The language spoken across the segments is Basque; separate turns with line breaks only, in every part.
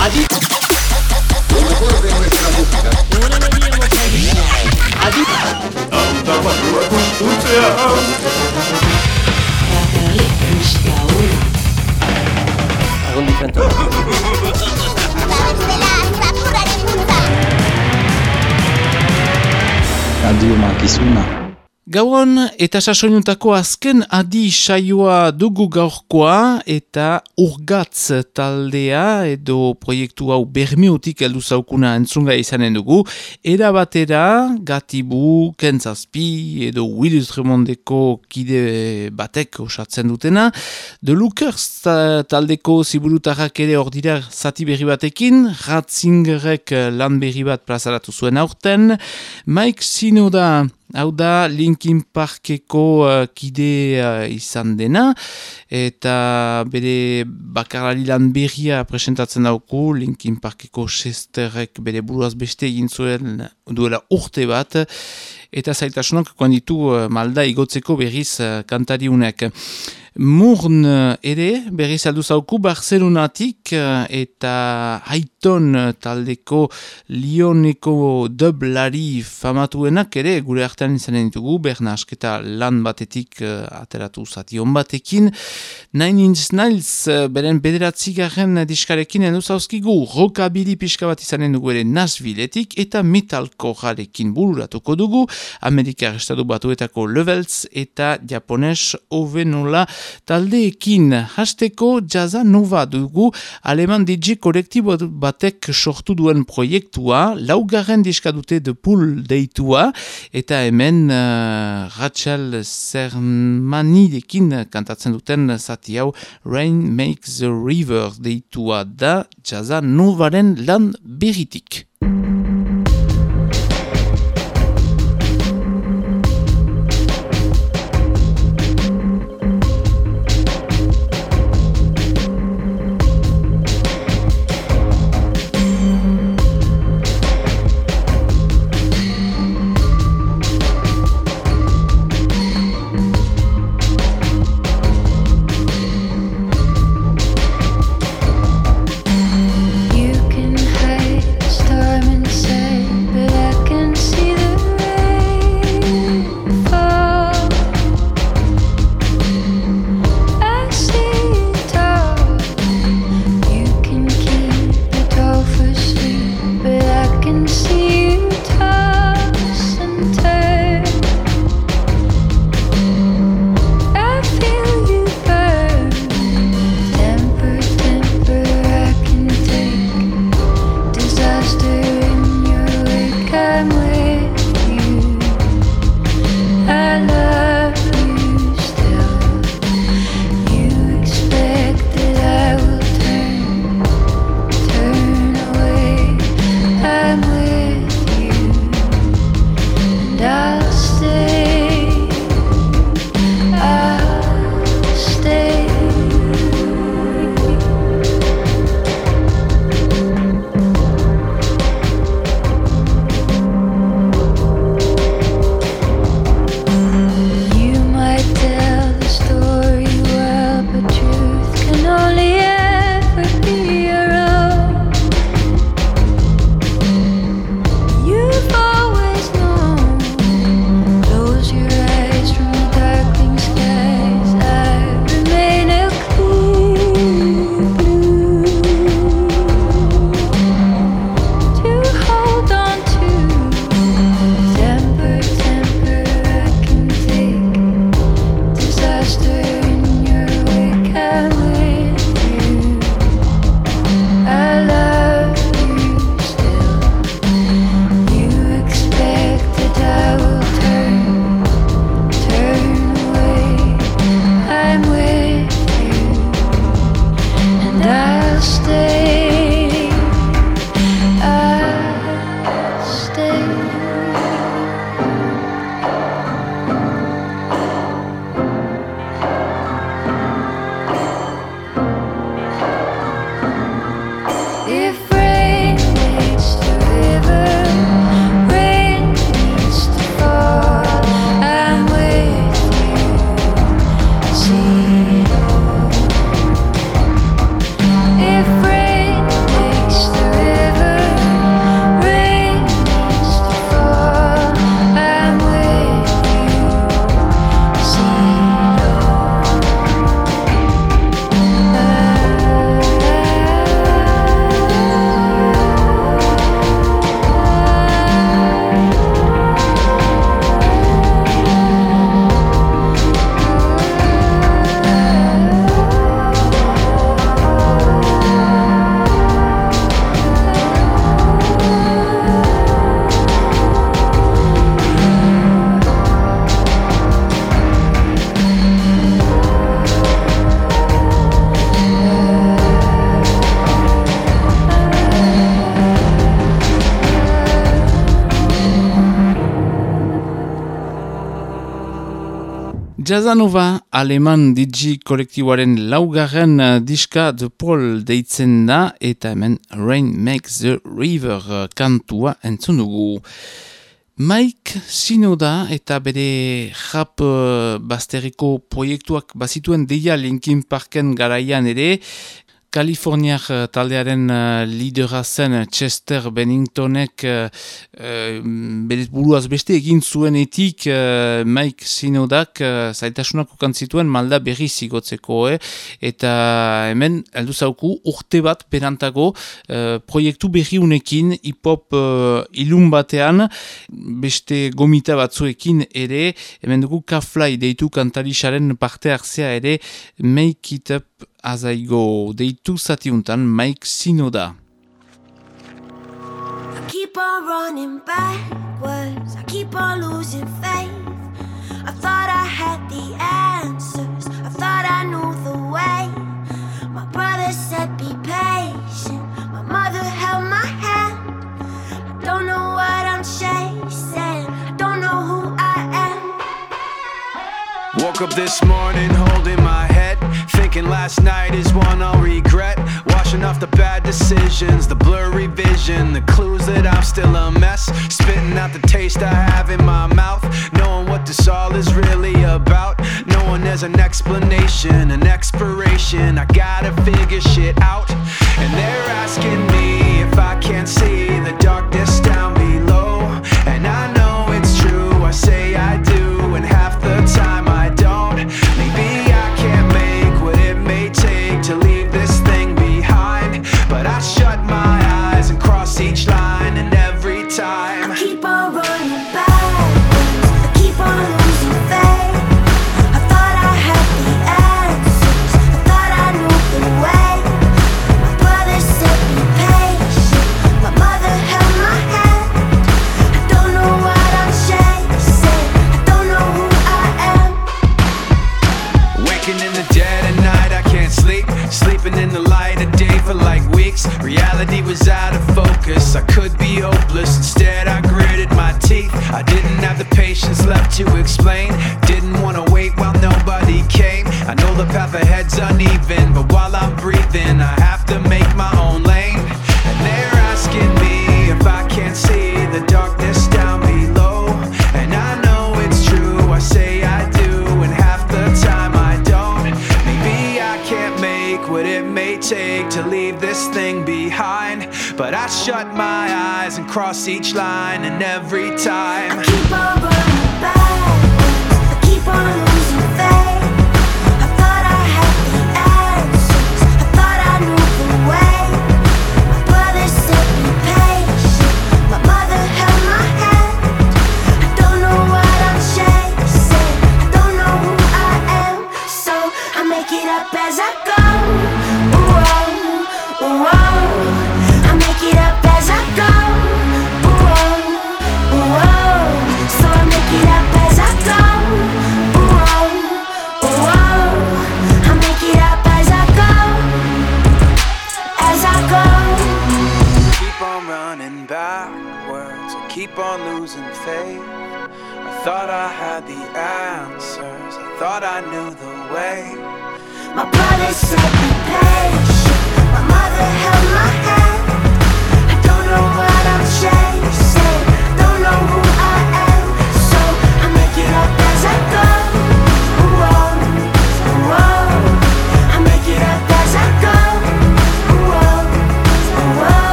Adi. Adi.
Temperatura constante.
Gauan eta sasoinutako azken adi saioa dugu gaurkoa eta urgatz taldea edo proiektu hau bermiotik heldu zaukuna entzunga izanen dugu. Era batera gatibu, kentzazpi edo Willis Remondeko kide batek osatzen dutena. The Lookers taldeko ziburutarrak ere hor dira zati berri batekin, Ratzingerek lan berri bat plazaratu zuen aurten. Mike Sinoda Hau da Linkin Parkeko uh, kide uh, izan dena, eta bere bakarari lan berria presentatzen dauku, Linkin Parkeko sesterrek bere buruaz beste egin zuen duela urte bat, eta zaitasunak ditu uh, malda igotzeko berriz uh, kantariunek. Murn ere, berriz aldu zauku, Barcelonatik eta Haiton taldeko Lioneko dublari famatuenak ere, gure artean izanen ditugu, berna asketa lan batetik ateratu zation batekin. Nine Inch Nails, beren bederatzi diskarekin edo zauzkigu, rokabili pixka bat izanen dugu ere Nashvilleetik eta metalko jarekin bururatuko dugu, Amerikar Estatu Batuetako Levels eta Japones Ovenola taldeekin hasteko jaza nova dugu aleman DJ kolektibo batek sortu duen proiektua, laugarren diska dute de pool deitua, eta hemen uh, Rachel Sermanidekin kantatzen duten zati hau Rain Makes the River deitua da jaza novaren lan beritik. Jazanova aleman digi kolektiboaren laugarren uh, diska de Paul deitzen da eta hemen Rain Makes the River uh, kantua entzun dugu. Mike Sinoda eta bere rap uh, basteriko proiektuak bazituen deia Linkin Parken garaian ere, Kaliforniak uh, taldearen uh, lidera zen Chester Benningtonek uh, uh, buruaz beste egin zuenetik uh, Mike Sinodak uh, zaitasunak ukantzituen malda berri zigotzeko eh? eta hemen heldu zauku urte bat perantago uh, proiektu berri unekin hip-hop uh, ilun batean beste gomita batzuekin ere hemen dugu Kaflai deitu kantarixaren parte hartzea ere Make It Up as I go deitu zatiuntan Mike Sinoda.
I keep on running backwards, I keep on losing faith. I thought I had the answers, I thought I knew the way. My brother said, Be patient, my mother held my hand. I don't know what I'm chasing, I don't know who I
am. Woke up this morning holding my head Thinking last night is one I'll regret. Washing off the bad decisions, the blurry vision, the clues that I'm still a mess. Spitting out the taste I have in my mouth. Knowing what this all is really about. Knowing there's an explanation, an expiration. I gotta figure shit out. And they're asking Instead, I gritted my teeth. I didn't have the patience left to explain. Didn't want to wait while nobody came. I know the path ahead's uneven, but while I'm breathing, I have to make my own lane. And they're asking me if I can't see the darkness down below. And I know it's true. I say I do, and half the time I don't. Maybe I can't make what it may take to leave this thing behind. But I shut my eyes and cross each line, and every time
I keep on running backwards, I keep on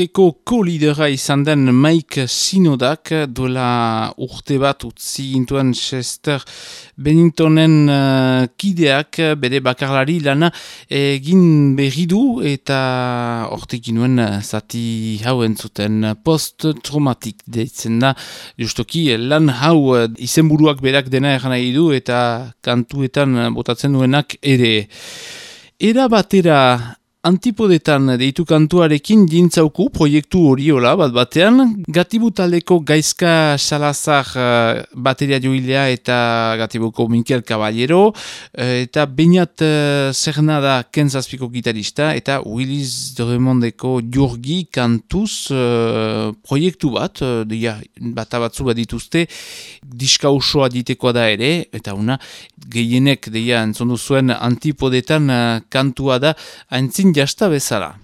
Parkeko ko-lidera izan den Mike Sinodak duela urte bat utzi gintuen Chester Benningtonen uh, kideak bere bakarlari lana egin berri du eta hortik ginuen zati hau entzuten post-traumatik deitzen da justoki lan hau izenburuak berak dena eran nahi du eta kantuetan botatzen duenak ere. Era batera
Antipodetan deitu kantuarekin dintzauku proiektu horiola bat batean, gatibutaleko gaizka salazar eh, bateria joilea eta gatibuko Mikel Caballero, eh, eta bainat zernada eh, kentzazpiko gitarista, eta Willis Dremondeko jurgi kantuz uh, proiektu bat, dia, bat batzu bat dituzte, diska osoa ditekoa da ere, eta una, gehienek, deia, entzondu zuen antipodetan uh, kantua da, haintzin jasta bezala.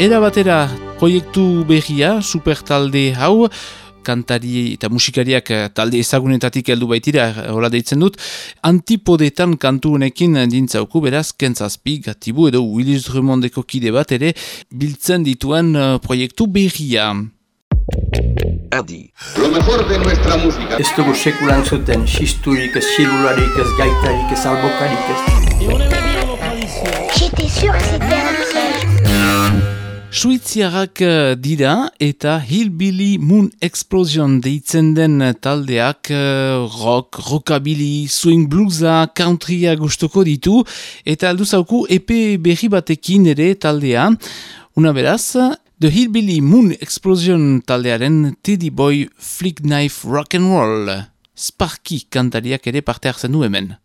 Era batera, proiektu berria, supertalde hau,
kantari eta musikariak eh, talde ezagunetatik heldu baitira, eh, hola deitzen dut, antipodetan kantu honekin dintzauku, beraz, kentzazpi, gatibu edo Willis Drummondeko kide bat ere, biltzen dituen eh, proiektu berria.
Adi.
Lo mejor de nuestra música.
Ez dugu sekulan zuten, xisturik ez, xilularik ez, gaitarik ez, albokarik ez.
J'étais sûr que c'était un
Suiziarrak eh, dira eta Hillbilly Moon Explosion deitzen den taldeak eh, rock, rockabilly, swing bluesa, countrya gustuko ditu eta aldu zauku EP berri batekin ere taldea. Una beraz, The Hillbilly Moon Explosion taldearen Teddy Boy Flick Knife Rock and Roll. Sparky kantariak ere parte hartzen du hemen.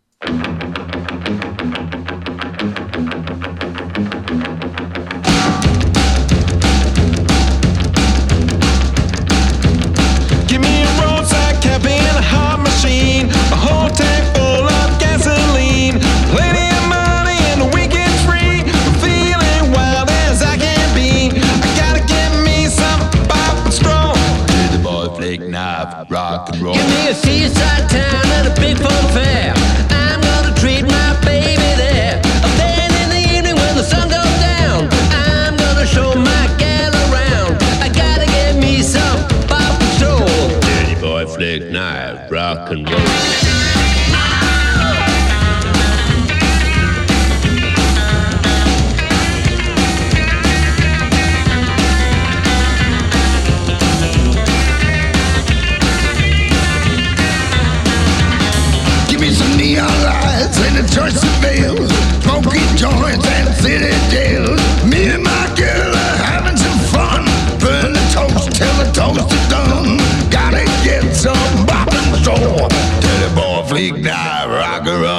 City jails. Me and my girl are having some fun. Burn the toast till the toast is done. Gotta get some bop and the boy fleek knife, rock and roll.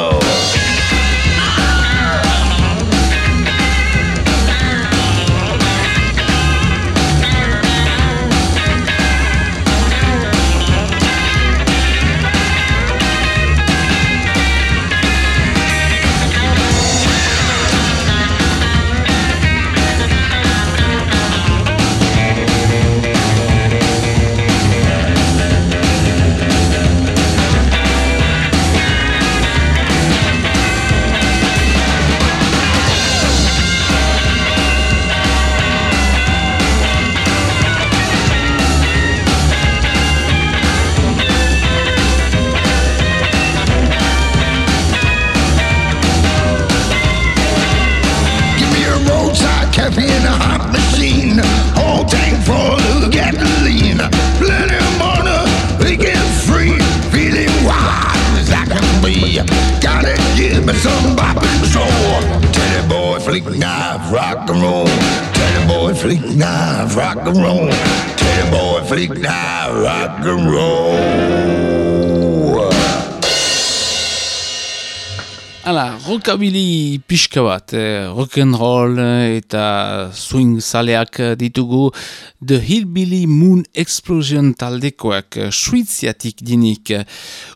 Rockabilly pixka bat, eh, rock and roll eh, eta swing zaleak eh, ditugu The Hillbilly Moon Explosion taldekoak, eh, suiziatik dinik.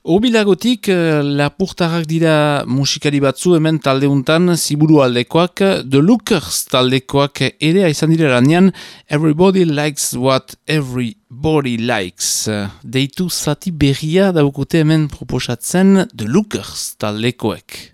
Obilagotik, lapurtarrak dira musikari batzu hemen taldeuntan ziburu aldekoak, The Lookers taldekoak ere izan dira lanean Everybody Likes What Everybody Likes. Deitu zati berria daukute hemen proposatzen The Lookers taldekoek.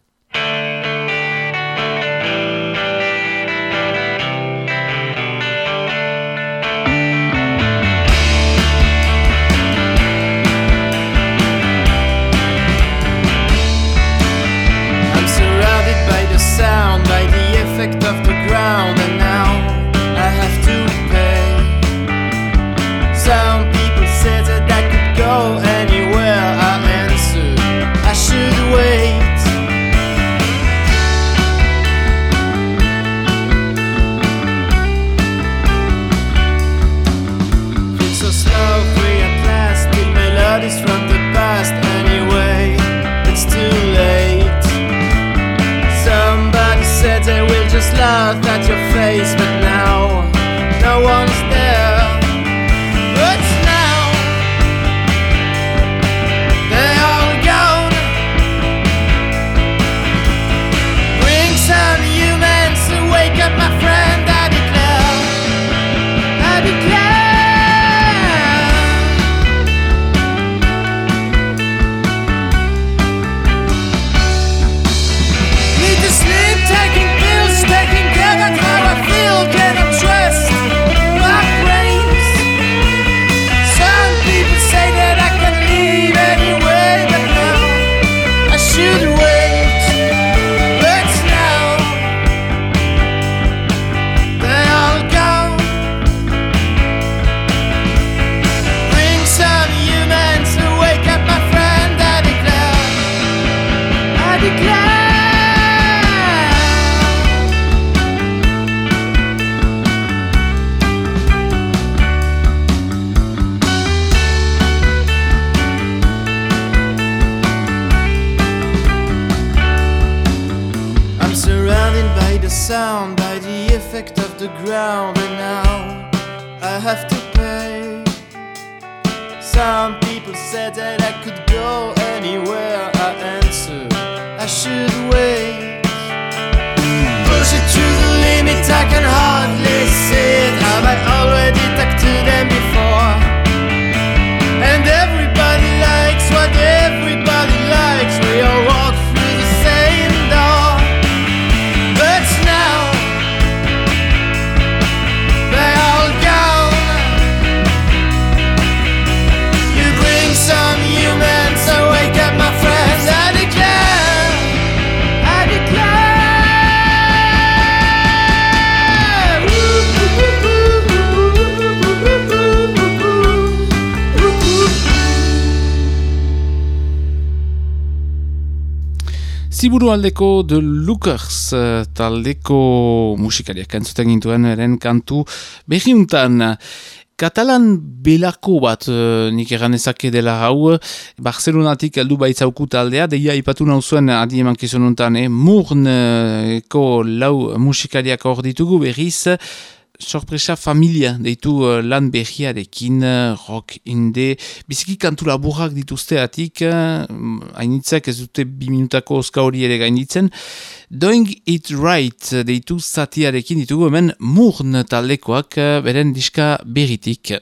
Have to pay. Some people said that I could go anywhere. I answer, I should wait. Hmm. Push it to the limit, I can hardly see
Ziburu aldeko The Lookers eh, taldeko musikariak entzuten gintuen eren kantu behiuntan. Katalan belako bat uh, nik egan ezake dela hau, Barcelonatik heldu baitzauku taldea, deia ipatu nauzuen adi eman kizununtan, eh? Murneko lau musikariak hor ditugu berriz, sorpresa familia deitu uh, lan behiarekin, uh, rock inde, biziki kantu laburrak dituzte atik, uh, hainitzak ez dute bi minutako oska hori ere gainitzen, Doing It Right deitu zatiarekin ditugu hemen murn taldekoak uh, beren diska berritik.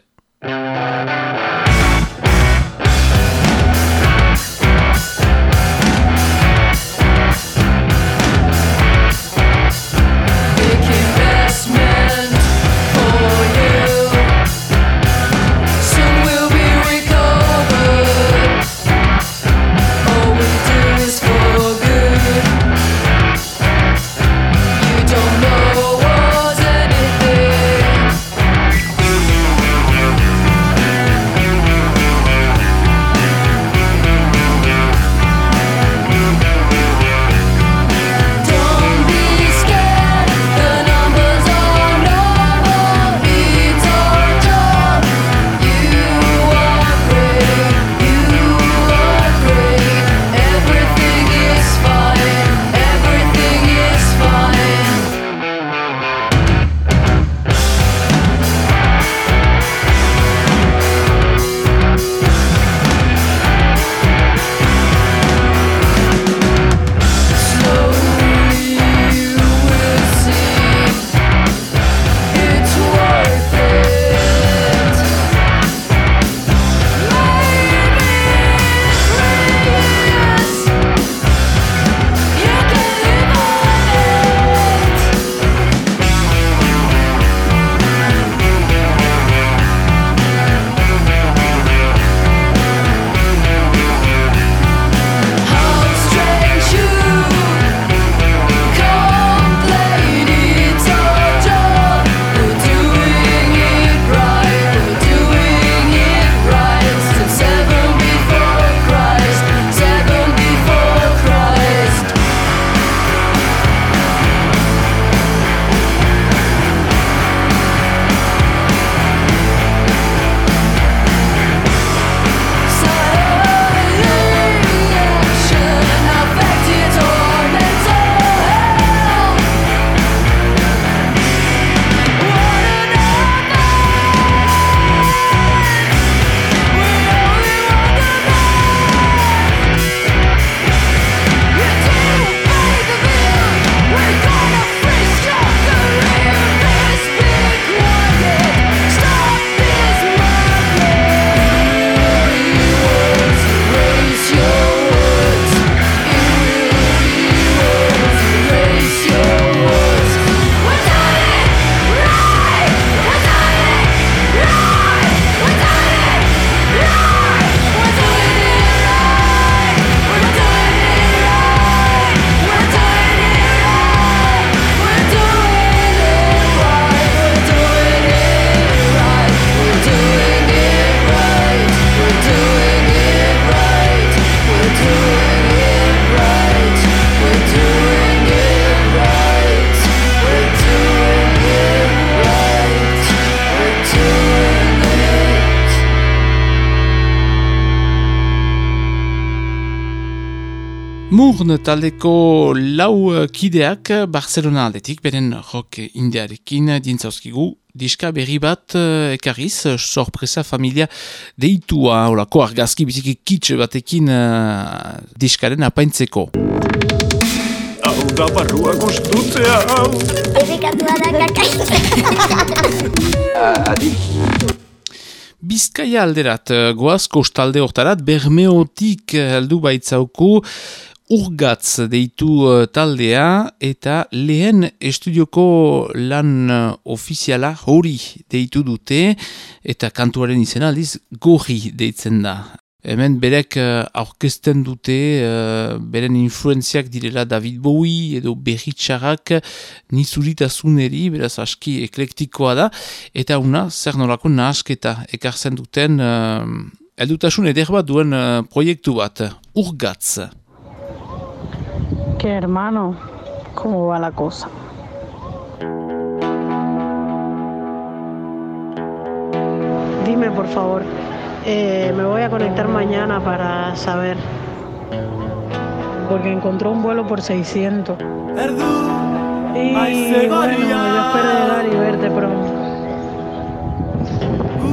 Taldeko lau eh, kideak Barcelona aldetik, beren rock indiarekin dintzauzkigu, diska berri bat eh, ekarriz, sorpresa familia deitua, olako argazki biziki kitsch batekin uh, diskaren apaintzeko.
Hau da barrua gustutzea hau.
Erikatua da kakaitza.
Adi.
Bizkaia alderat, eh, goaz kostalde hortarat, bermeotik eh, heldu baitzauku, urgatz deitu eh, taldea eta lehen estudioko lan eh, ofiziala hori deitu dute eta kantuaren izena aldiz gorri deitzen da. Hemen berek uh, aurkezten dute, beren influenziak direla David Bowie edo berritxarrak nizuritasuneri, beraz aski eklektikoa da, eta una zer nolako nahasketa ekartzen duten uh, eldutasun eder bat duen uh, proiektu bat, urgatz.
Que hermano, ¿cómo va la cosa? Dime por favor, Eh, me voy a conectar mañana para saber. Porque encontró un vuelo por 600. Y bueno, yo espero llegar y verte pronto.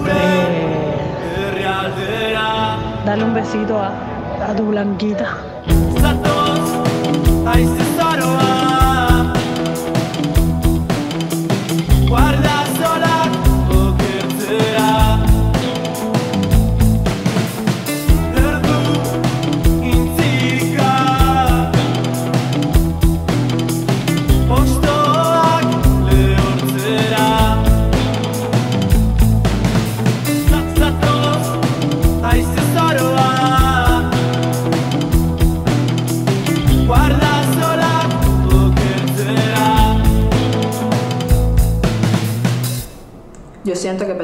Eh, dale un besito a, a tu blanquita.
Guarda tego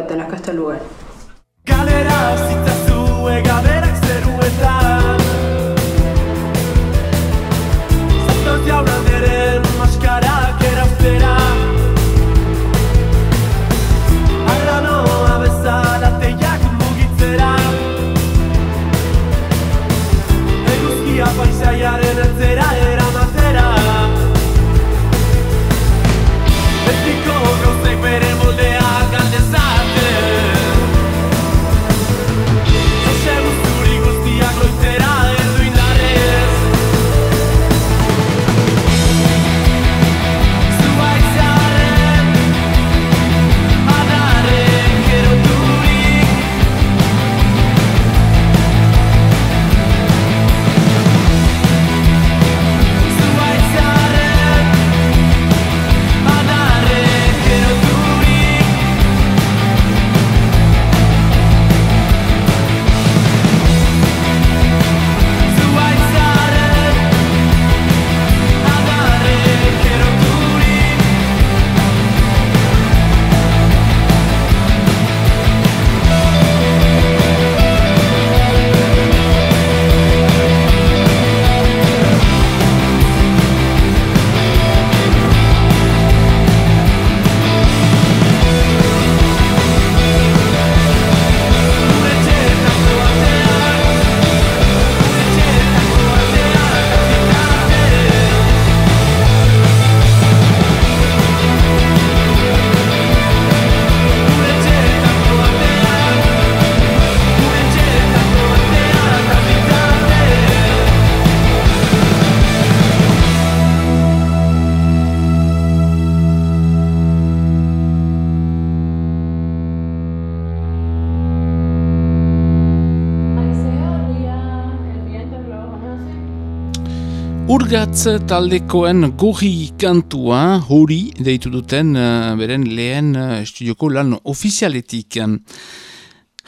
Urgatz taldekoen gorri kantua hori deitu duten eh, beren lehen uh, estudioko lan ofizialetik.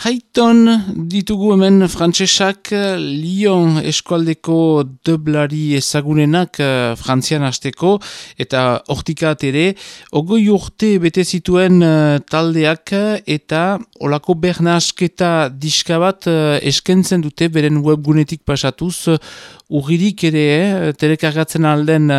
Haiton ditugu hemen frantsesak Lyon eskualdeko dublari ezagunenak uh, frantzian hasteko eta hortikat ere ogoi urte bete zituen uh, taldeak eta olako bernasketa diska bat uh, eskentzen dute beren webgunetik pasatuz Urririk ere, eh, telekargatzen alden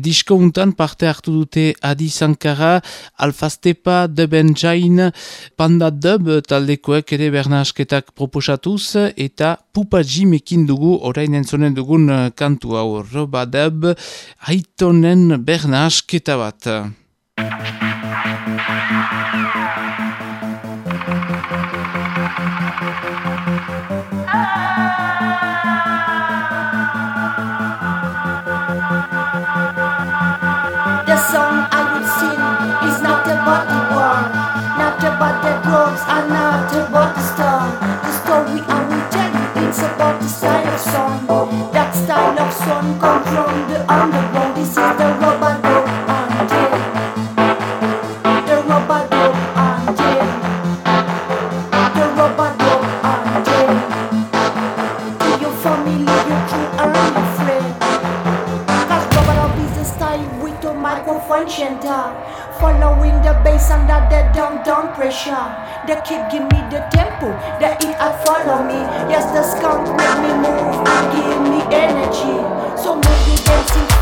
disko untan parte hartu dute Adi Sankara, Alfa Stepa, Dub Engine, Panda Dub taldekoek Saioak ere bernasketak proposatuz eta pupa jimekin dugu orain entzonen dugun eh, kantu hau robadab haitonen bernasketa bat.
Drugs, and not about the star. The story I will tell you it's about the style of song. That style of song comes from the underground. This is the center. Following the bass under the down down pressure. The kid give me the tempo, the it I follow me. Yes, the skunk make me move and give me energy. So move the dancing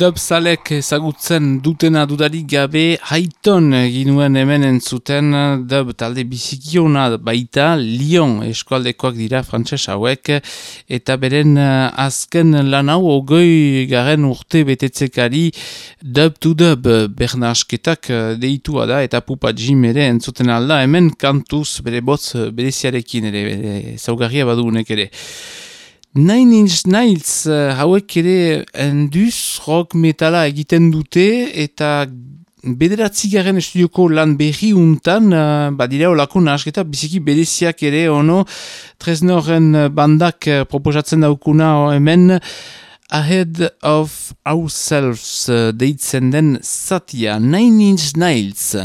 Dubzalek ezagutzen dutena dudarik gabe haiton ginuen hemen entzuten dub talde bizikiona baita Lyon eskualdekoak dira frantses hauek eta beren eh, azken lan hau ogoi garen urte betetzekari dub to dub bernasketak eh, deitua da eta pupa jim ere entzuten alda hemen kantuz bere botz bereziarekin ere zaugarria badugunek ere. Nine Inch Nails hauek ere enduz rock metala egiten dute eta bederatzi garen estudioko lan berri untan uh, badira olako nahasketa biziki bereziak ere ono Tresnoren bandak uh, proposatzen daukuna hemen Ahead of Ourselves uh, deitzen den Satya Nine Inch Nails.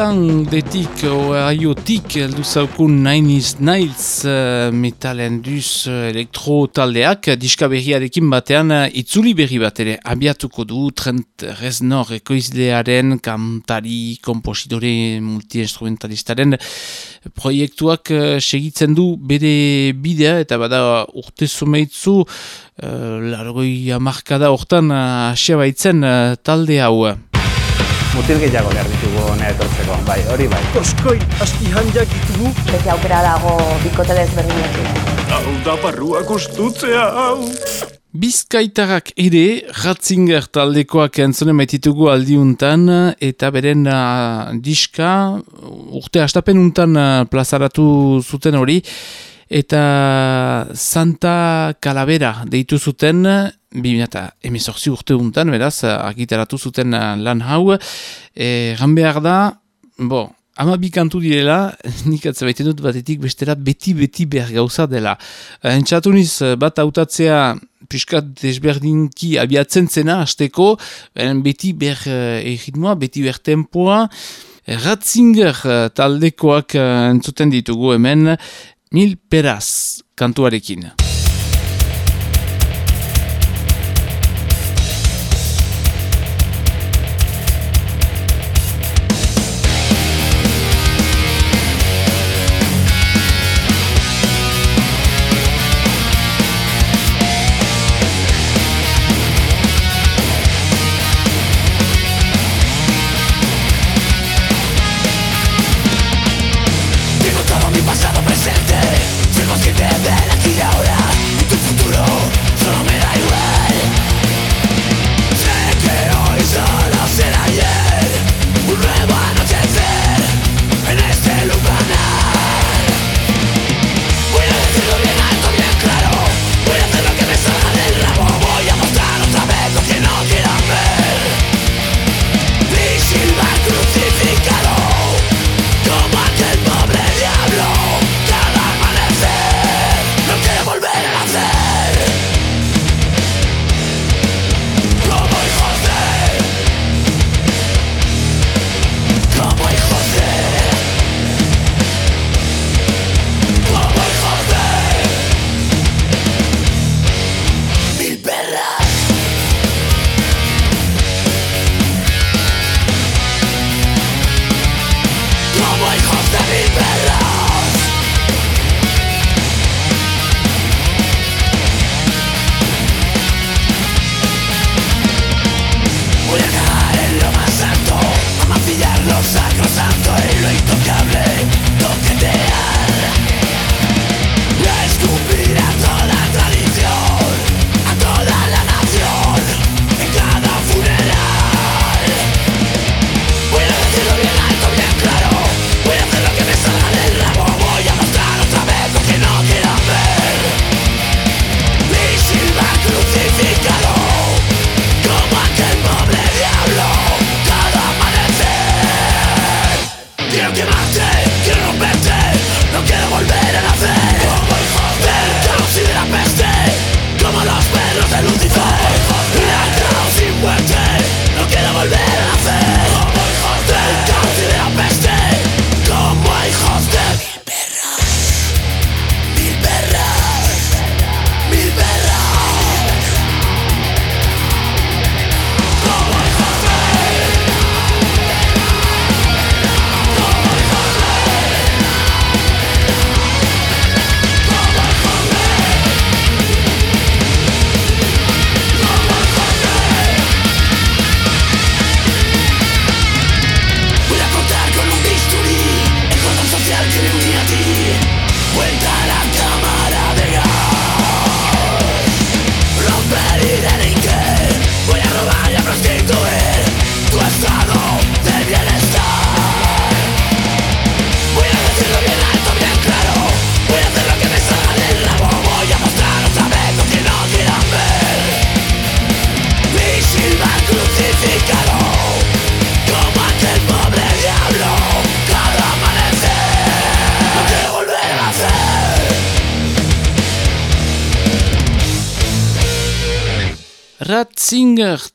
Clevelandetik, oaiotik, eldu zaukun is Niles uh, metalen duz uh, elektro taldeak, diska berriarekin batean itzuli berri bat ere abiatuko du Trent Reznor ekoizlearen kantari, kompositore multiinstrumentalistaren proiektuak segitzen du bere bidea eta bada urte zumeitzu largoi amarkada hortan asia baitzen talde hau.
Mutil gehiago behar ditugu hona etortzeko, bai, hori bai.
Oskoi, asti handiak ditugu.
Beti aukera dago bikote desberdinekin.
Hau da barrua kostutzea, hau.
Bizkaitarak ere, Ratzinger taldekoak entzonen maititugu aldiuntan, eta beren uh, diska, urte astapen untan uh, plazaratu zuten hori, eta Santa Calavera deitu zuten, 2018 urte untan, beraz, argitaratu zuten uh, lan hau. E, behar da, bo, ama bikantu direla, nik atzabaiten dut batetik bestera beti-beti behar gauza dela. Entzatu niz, uh, bat hautatzea piskat desberdinki abiatzen zena, hasteko, beti behar uh, egitmoa, beti behar tempoa,
Ratzinger taldekoak entzuten ditugu hemen, mil peraz kantuarekin.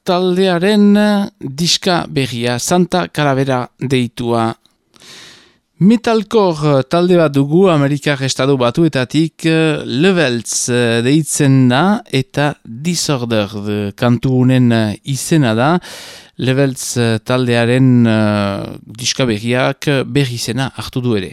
taldearen diska berria Santa Calavera deitua. Metalcore talde bat dugu Amerikar Estadu batuetatik eh, Levels eh, deitzen da eta Disorder eh, kantunen izena da. Levels taldearen uh, diska berriak berri zena hartu du ere.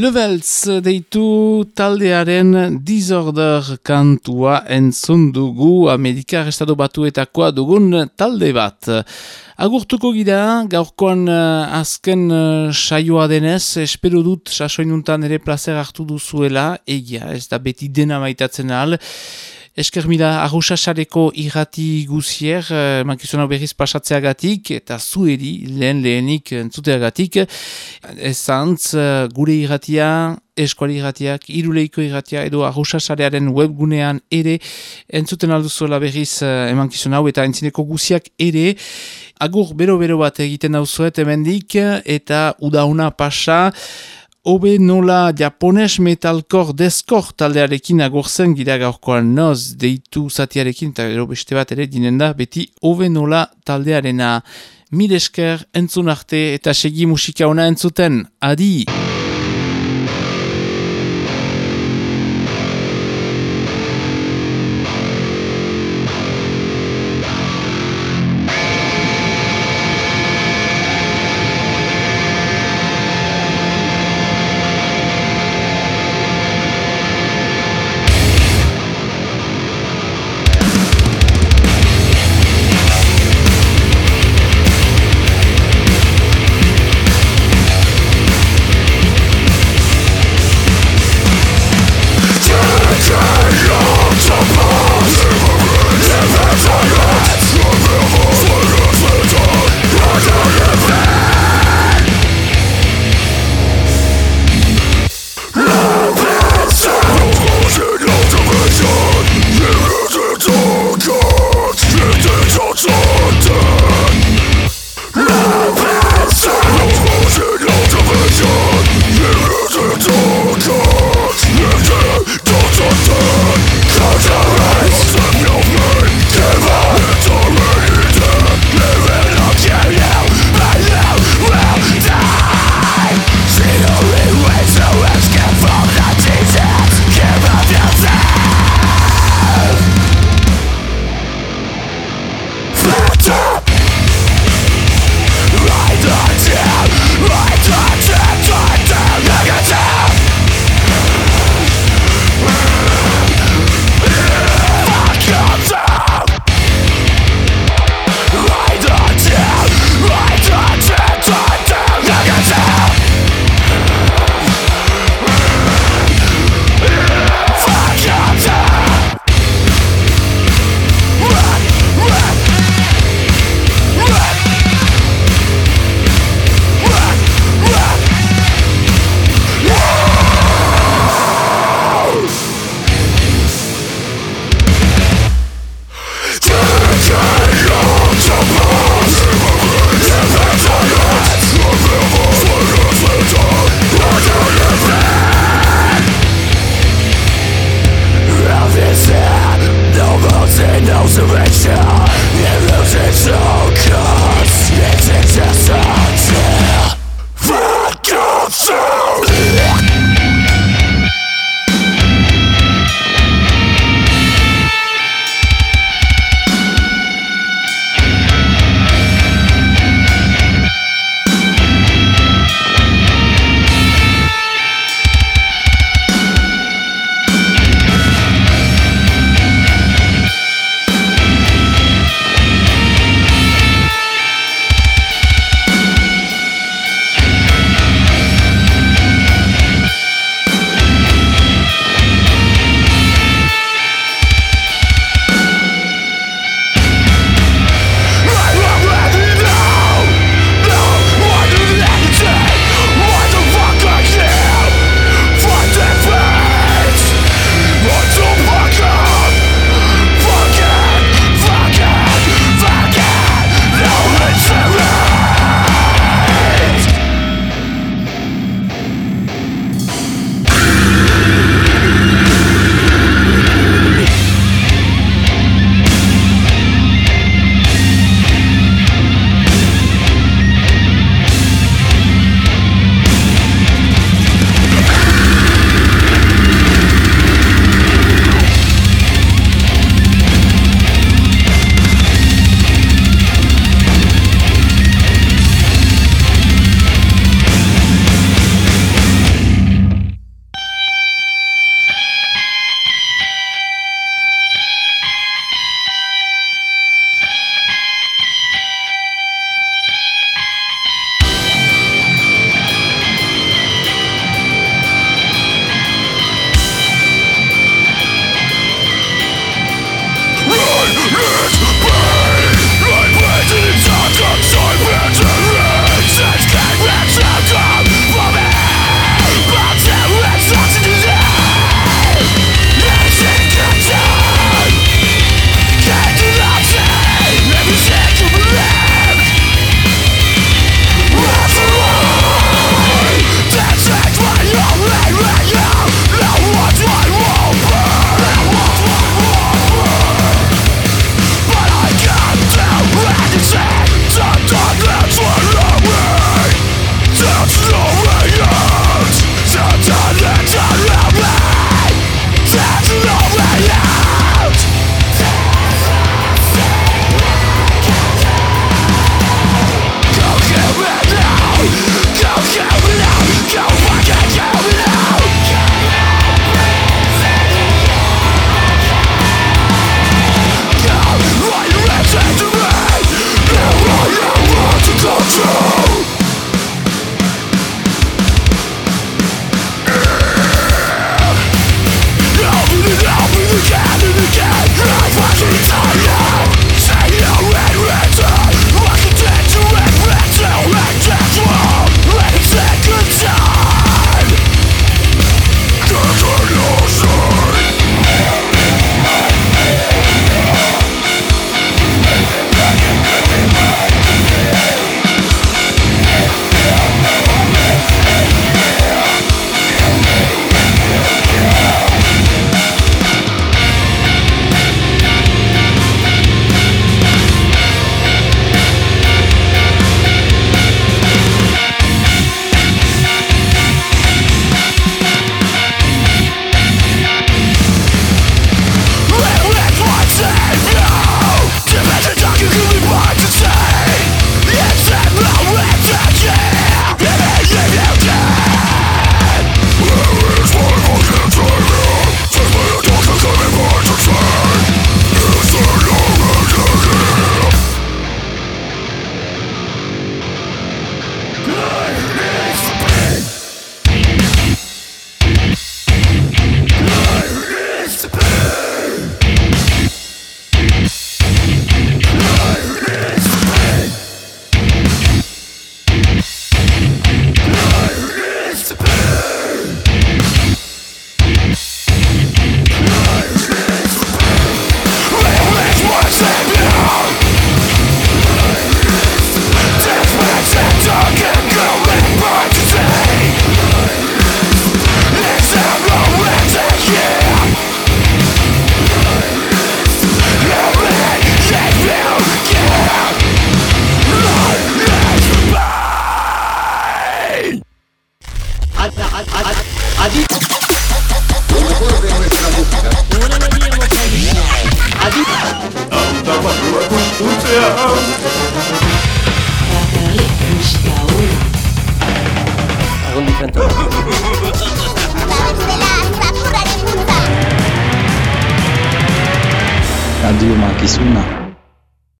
Levels deitu taldearen disorder kantua entzun dugu Amerikar Estado Batuetakoa dugun talde bat. Agurtuko gira, gaurkoan uh, azken uh, saioa denez, espero dut sasoinuntan ere placer hartu duzuela, egia, ez da beti dena maitatzen ahal, Esker mila arrusasareko irrati guzier, eh, mankizuna berriz pasatzeagatik, eta zueri lehen lehenik entzuteagatik. Ezantz, eh, gure irratia, eskuali irratiak, iruleiko irratia, edo arrusasarearen webgunean ere, entzuten alduzuela berriz eh, emankizuna hau, eta entzineko guziak ere, agur bero-bero bat egiten dauzuet hemendik, eta udauna pasa, Obe nola japones metalkor deskor taldearekin agurzen gira gaurkoan noz deitu zatiarekin eta gero beste bat ere dinen da beti obe nola taldearena miresker entzun arte eta segi musika ona entzuten adi!
Not!